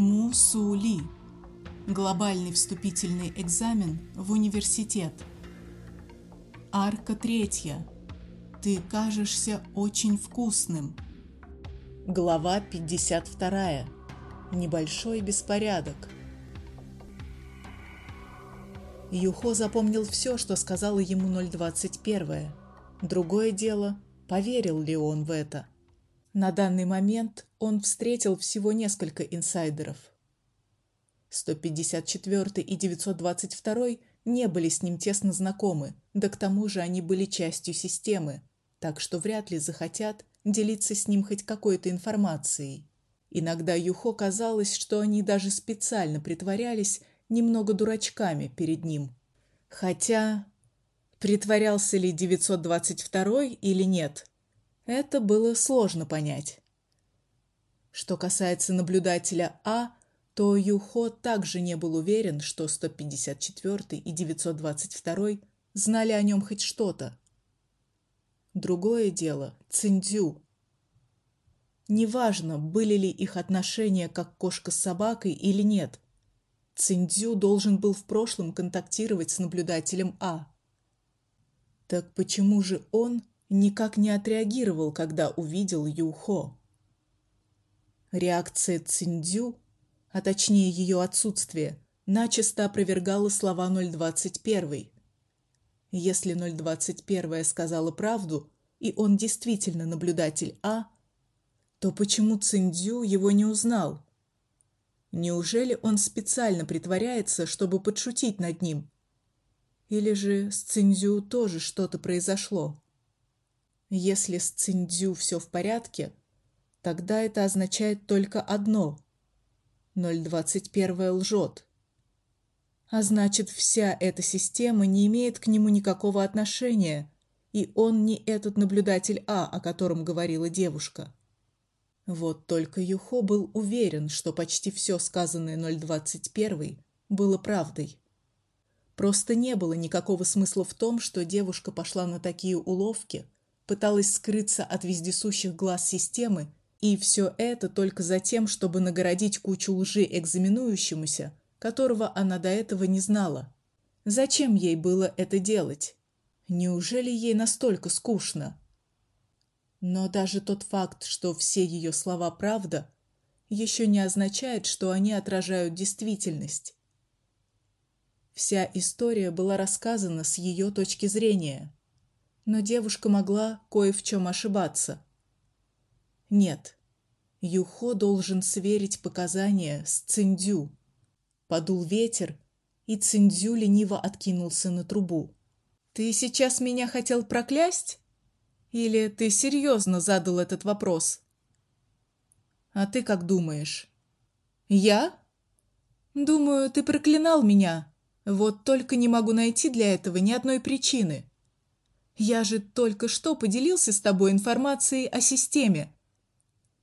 Мусули. Глобальный вступительный экзамен в университет. Арка третья. Ты кажешься очень вкусным. Глава 52. Небольшой беспорядок. Юхо запомнил все, что сказала ему 021. Другое дело, поверил ли он в это. На данный момент он встретил всего несколько инсайдеров. 154 и 922 не были с ним тесно знакомы, да к тому же они были частью системы, так что вряд ли захотят делиться с ним хоть какой-то информацией. Иногда Юхо казалось, что они даже специально притворялись немного дурачками перед ним. Хотя притворялся ли 922 или нет, это было сложно понять. Что касается наблюдателя А, то Юхо также не был уверен, что 154 и 922 знали о нем хоть что-то. Другое дело Циндзю. Неважно, были ли их отношения как кошка с собакой или нет. Циндзю должен был в прошлом контактировать с наблюдателем А. Так почему же он никак не отреагировал, когда увидел Юхо? Реакция Циндзю, а точнее ее отсутствие, начисто опровергала слова 021. Если 021 сказала правду, и он действительно наблюдатель А, то почему Циндзю его не узнал? Неужели он специально притворяется, чтобы подшутить над ним? Или же с Циндзю тоже что-то произошло? Если с Циндзю все в порядке, тогда это означает только одно: 021 лжет. А значит, вся эта система не имеет к нему никакого отношения, и он не этот наблюдатель А, о котором говорила девушка. Вот только Юхо был уверен, что почти все сказанное 021 было правдой. Просто не было никакого смысла в том, что девушка пошла на такие уловки, пыталась скрыться от вездесущих глаз системы, и все это только за тем, чтобы нагородить кучу лжи экзаменующемуся, которого она до этого не знала. Зачем ей было это делать? Неужели ей настолько скучно? Но даже тот факт, что все ее слова правда, еще не означает, что они отражают действительность. Вся история была рассказана с ее точки зрения, но девушка могла кое в чем ошибаться. Нет. Юхо должен сверить показания с Циндю. Подул ветер, и Циндю лениво откинулся на трубу. Ты сейчас меня хотел проклясть? Или ты серьезно задал этот вопрос? А ты как думаешь? Я? Думаю, ты проклинал меня. Вот только не могу найти для этого ни одной причины. Я же только что поделился с тобой информацией о системе.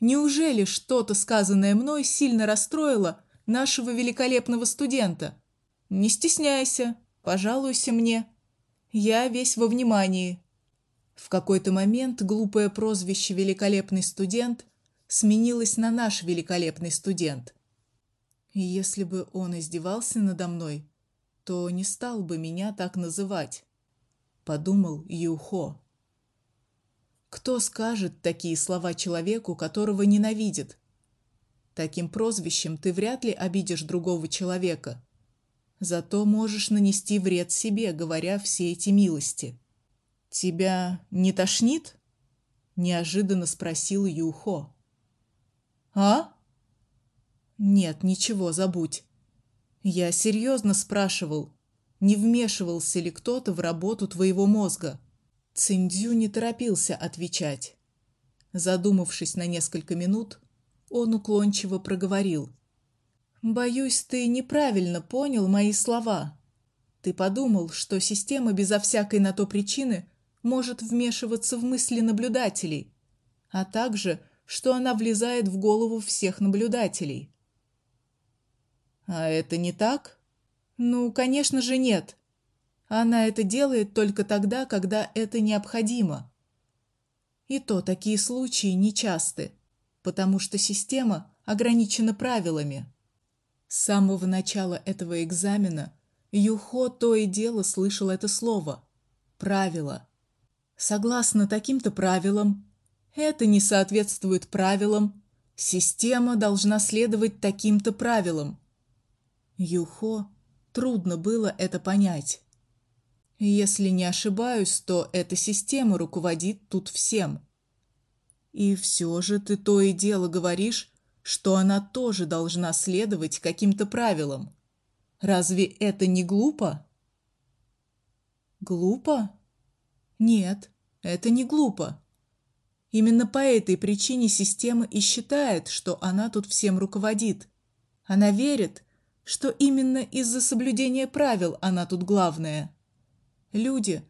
Неужели что-то сказанное мной сильно расстроило нашего великолепного студента? Не стесняйся, пожалуйся мне. Я весь во внимании. В какой-то момент глупое прозвище великолепный студент сменилось на наш великолепный студент. если бы он издевался надо мной, то не стал бы меня так называть, подумал Юхо. Кто скажет такие слова человеку, которого ненавидит? Таким прозвищем ты вряд ли обидишь другого человека. Зато можешь нанести вред себе, говоря все эти милости. Тебя не тошнит? неожиданно спросил Юхо. А? Нет, ничего, забудь. Я серьезно спрашивал, не вмешивался ли кто-то в работу твоего мозга. Циндзю не торопился отвечать. Задумавшись на несколько минут, он уклончиво проговорил: "Боюсь, ты неправильно понял мои слова. Ты подумал, что система безо всякой на то причины может вмешиваться в мысли наблюдателей, а также, что она влезает в голову всех наблюдателей. А это не так? Ну, конечно же, нет. Она это делает только тогда, когда это необходимо. И то такие случаи нечасты, потому что система ограничена правилами. С самого начала этого экзамена Юхо то и дело слышал это слово правило. Согласно таким-то правилам, это не соответствует правилам, система должна следовать таким-то правилам. Юхо трудно было это понять. Если не ошибаюсь, то эта система руководит тут всем. И все же ты то и дело говоришь, что она тоже должна следовать каким-то правилам. Разве это не глупо? Глупо? Нет, это не глупо. Именно по этой причине система и считает, что она тут всем руководит. Она верит, что именно из-за соблюдения правил она тут главная. Люди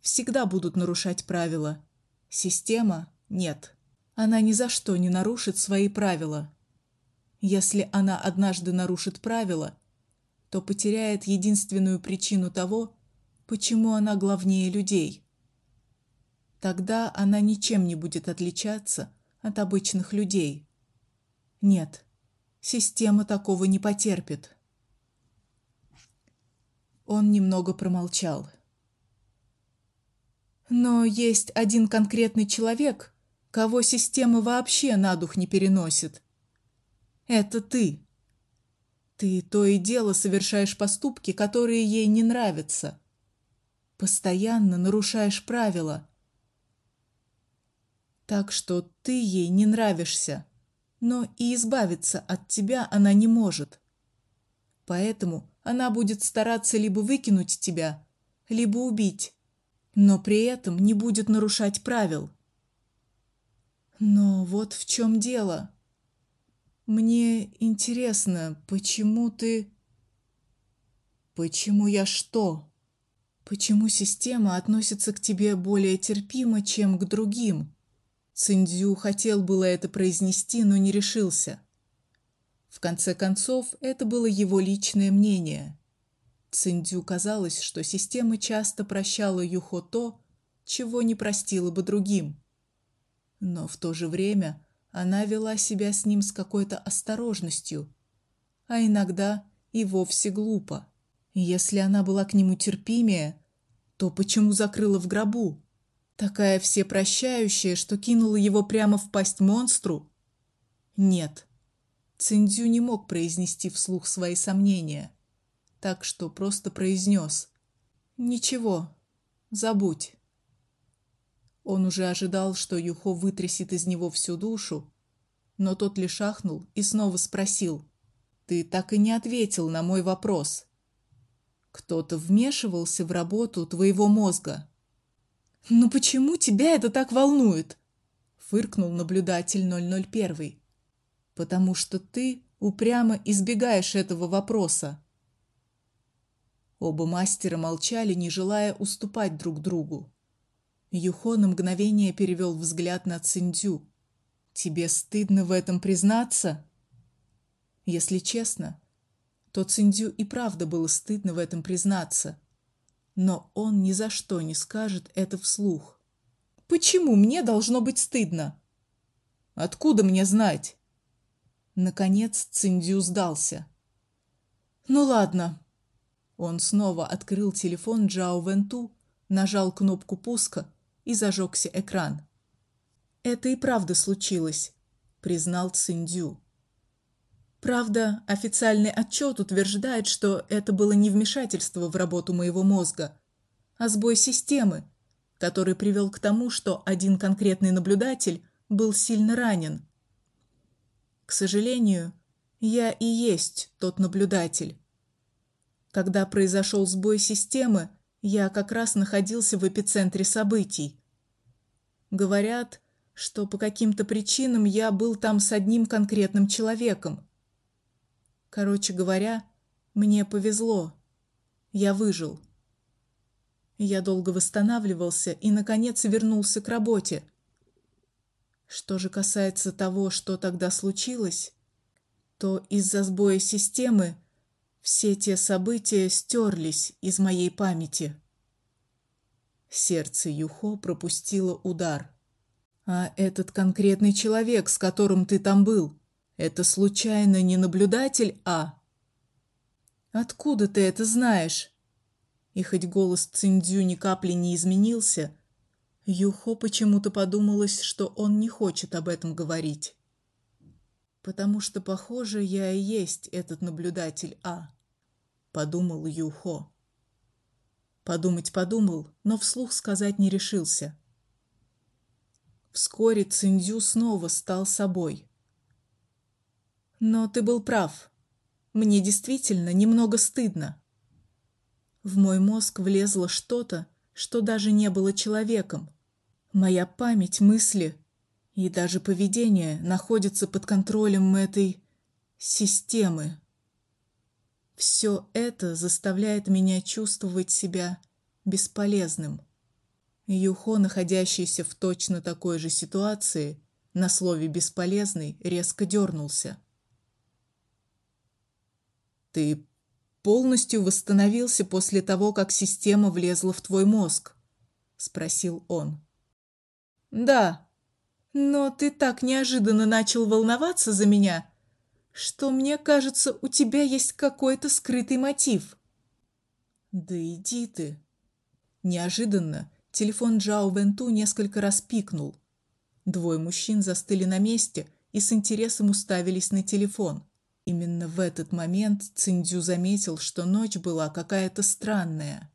всегда будут нарушать правила. Система нет. Она ни за что не нарушит свои правила. Если она однажды нарушит правила, то потеряет единственную причину того, почему она главнее людей. Тогда она ничем не будет отличаться от обычных людей. Нет. Система такого не потерпит. Он немного промолчал. Но есть один конкретный человек, кого система вообще на дух не переносит. Это ты. Ты то и дело совершаешь поступки, которые ей не нравятся. Постоянно нарушаешь правила. Так что ты ей не нравишься, но и избавиться от тебя она не может. Поэтому она будет стараться либо выкинуть тебя, либо убить но при этом не будет нарушать правил. Но вот в чем дело. Мне интересно, почему ты Почему я что? Почему система относится к тебе более терпимо, чем к другим? Циндзю хотел было это произнести, но не решился. В конце концов, это было его личное мнение. Циндю казалось, что система часто прощала Юхо то, чего не простила бы другим. Но в то же время она вела себя с ним с какой-то осторожностью, а иногда и вовсе глупо. Если она была к нему терпимее, то почему закрыла в гробу? Такая всепрощающая, что кинула его прямо в пасть монстру? Нет. Циндзю не мог произнести вслух свои сомнения так что просто произнес «Ничего, забудь». Он уже ожидал, что Юхо вытрясет из него всю душу, но тот лишь ахнул и снова спросил: "Ты так и не ответил на мой вопрос. Кто-то вмешивался в работу твоего мозга?" "Ну почему тебя это так волнует?" фыркнул наблюдатель 001. "Потому что ты упрямо избегаешь этого вопроса. Оба мастера молчали, не желая уступать друг другу. Юхо на мгновение перевел взгляд на Циндю. Тебе стыдно в этом признаться? Если честно, то Циндю и правда было стыдно в этом признаться. Но он ни за что не скажет это вслух. Почему мне должно быть стыдно? Откуда мне знать? Наконец Циндю сдался. Ну ладно, он снова открыл телефон Джао Венту, нажал кнопку пуска и зажегся экран. Это и правда случилось, признал Циндю. Правда, официальный отчет утверждает, что это было не вмешательство в работу моего мозга, а сбой системы, который привел к тому, что один конкретный наблюдатель был сильно ранен. К сожалению, я и есть тот наблюдатель. Когда произошел сбой системы, я как раз находился в эпицентре событий. Говорят, что по каким-то причинам я был там с одним конкретным человеком. Короче говоря, мне повезло. Я выжил. Я долго восстанавливался и наконец вернулся к работе. Что же касается того, что тогда случилось, то из-за сбоя системы все те события стерлись из моей памяти. Сердце Юхо пропустило удар. А этот конкретный человек, с которым ты там был, это случайно не наблюдатель А? Откуда ты это знаешь? И хоть голос Циндзю ни капли не изменился, Юхо почему-то подумалось, что он не хочет об этом говорить. Потому что, похоже, я и есть этот наблюдатель А, подумал Юхо. Подумать подумал, но вслух сказать не решился. Вскоре Циндзю снова стал собой. Но ты был прав. Мне действительно немного стыдно. В мой мозг влезло что-то, что даже не было человеком. Моя память, мысли и даже поведение находятся под контролем этой системы. Все это заставляет меня чувствовать себя бесполезным. Юхо, находящийся в точно такой же ситуации, на слове бесполезный резко дернулся. Ты полностью восстановился после того, как система влезла в твой мозг, спросил он. Да. Но ты так неожиданно начал волноваться за меня, что мне кажется, у тебя есть какой-то скрытый мотив. Да иди ты. Неожиданно телефон Джао Венту несколько раз пикнул. Двое мужчин застыли на месте и с интересом уставились на телефон. Именно в этот момент Циндзю заметил, что ночь была какая-то странная.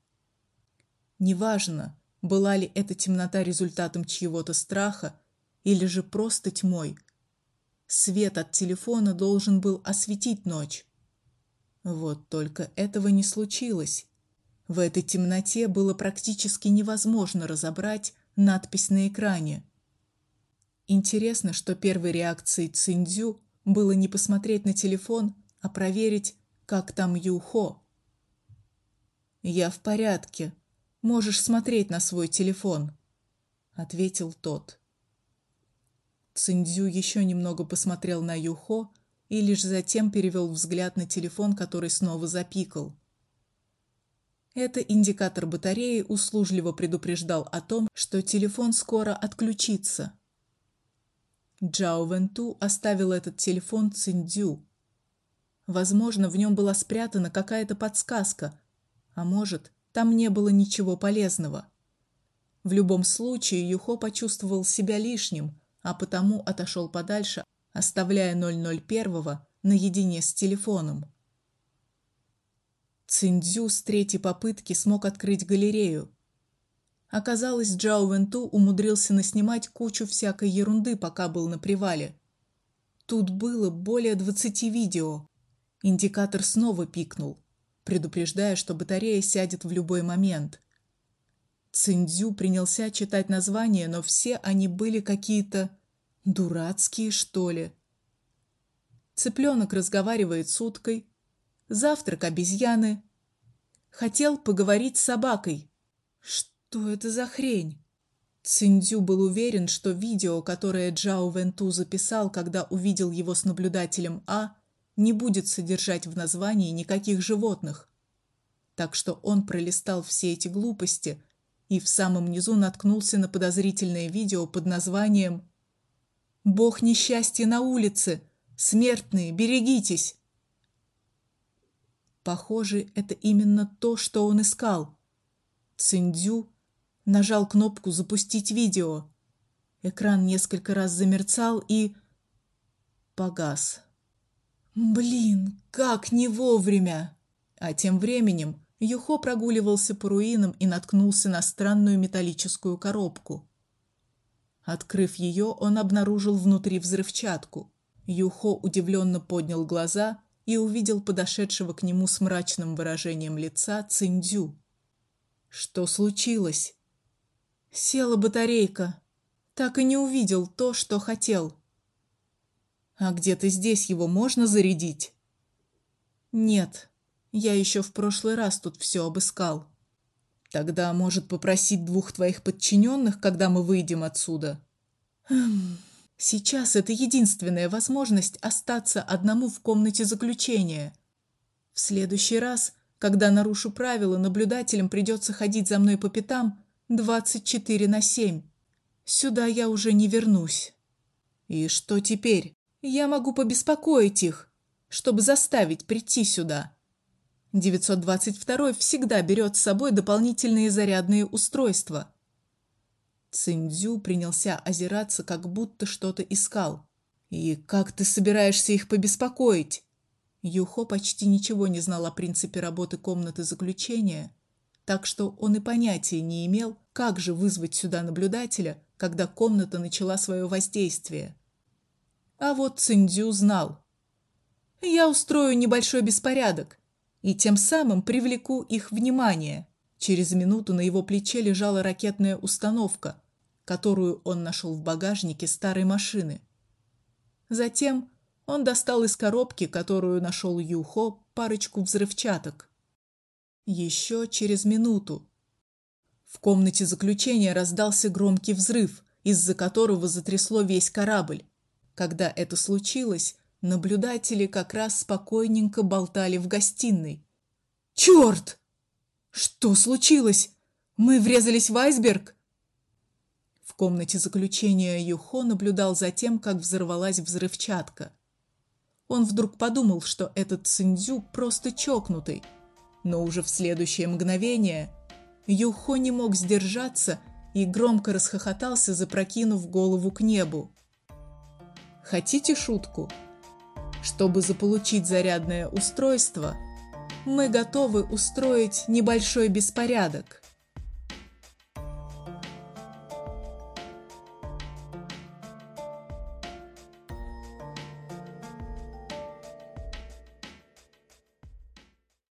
Неважно, была ли эта темнота результатом чьего-то страха или же просто тьмой? Свет от телефона должен был осветить ночь. Вот только этого не случилось. В этой темноте было практически невозможно разобрать надпись на экране. Интересно, что первой реакцией Циндзю было не посмотреть на телефон, а проверить, как там Юхо. Я в порядке, Можешь смотреть на свой телефон, ответил тот. Циндзю еще немного посмотрел на Юхо и лишь затем перевел взгляд на телефон, который снова запикал. Это индикатор батареи услужливо предупреждал о том, что телефон скоро отключится. Джао Венту оставил этот телефон Циндзю. Возможно, в нем была спрятана какая-то подсказка, а может, там не было ничего полезного. В любом случае Юхо почувствовал себя лишним, а потому отошел подальше, оставляя 001 наедине с телефоном. Циндзю с третьей попытки смог открыть галерею. Оказалось, Джао Венту умудрился наснимать кучу всякой ерунды, пока был на привале. Тут было более двадцати видео. Индикатор снова пикнул предупреждая, что батарея сядет в любой момент. Циндзю принялся читать названия, но все они были какие-то дурацкие, что ли. Цыпленок разговаривает с уткой, завтрак обезьяны. Хотел поговорить с собакой. Что это за хрень? Циндзю был уверен, что видео, которое Джао Венту записал, когда увидел его с наблюдателем А, не будет содержать в названии никаких животных. Так что он пролистал все эти глупости и в самом низу наткнулся на подозрительное видео под названием Бог несчастья на улице. Смертные, берегитесь. Похоже, это именно то, что он искал. Циндзю нажал кнопку запустить видео. Экран несколько раз замерцал и погас. Блин, как не вовремя. А тем временем Юхо прогуливался по руинам и наткнулся на странную металлическую коробку. Открыв ее, он обнаружил внутри взрывчатку. Юхо удивленно поднял глаза и увидел подошедшего к нему с мрачным выражением лица Циндзю. Что случилось? Села батарейка. Так и не увидел то, что хотел. А где-то здесь его можно зарядить? Нет. Я еще в прошлый раз тут все обыскал. Тогда, может, попросить двух твоих подчиненных, когда мы выйдем отсюда? Хм. Сейчас это единственная возможность остаться одному в комнате заключения. В следующий раз, когда нарушу правила, наблюдателям придется ходить за мной по пятам 24 на 7. Сюда я уже не вернусь. И что теперь? Я могу побеспокоить их, чтобы заставить прийти сюда. 922 всегда берет с собой дополнительные зарядные устройства. Циндзю принялся озираться, как будто что-то искал. И как ты собираешься их побеспокоить? Юхо почти ничего не знал о принципе работы комнаты заключения, так что он и понятия не имел, как же вызвать сюда наблюдателя, когда комната начала свое воздействие. А вот Циндзю знал. Я устрою небольшой беспорядок и тем самым привлеку их внимание. Через минуту на его плече лежала ракетная установка, которую он нашел в багажнике старой машины. Затем он достал из коробки, которую нашел Юхо, парочку взрывчаток. Еще через минуту в комнате заключения раздался громкий взрыв, из-за которого затрясло весь корабль. Когда это случилось, наблюдатели как раз спокойненько болтали в гостиной. Черт! Что случилось? Мы врезались в айсберг? В комнате заключения Юхо наблюдал за тем, как взорвалась взрывчатка. Он вдруг подумал, что этот Циндзю просто чокнутый, но уже в следующее мгновение Юхо не мог сдержаться и громко расхохотался, запрокинув голову к небу. Хотите шутку? Чтобы заполучить зарядное устройство, мы готовы устроить небольшой беспорядок.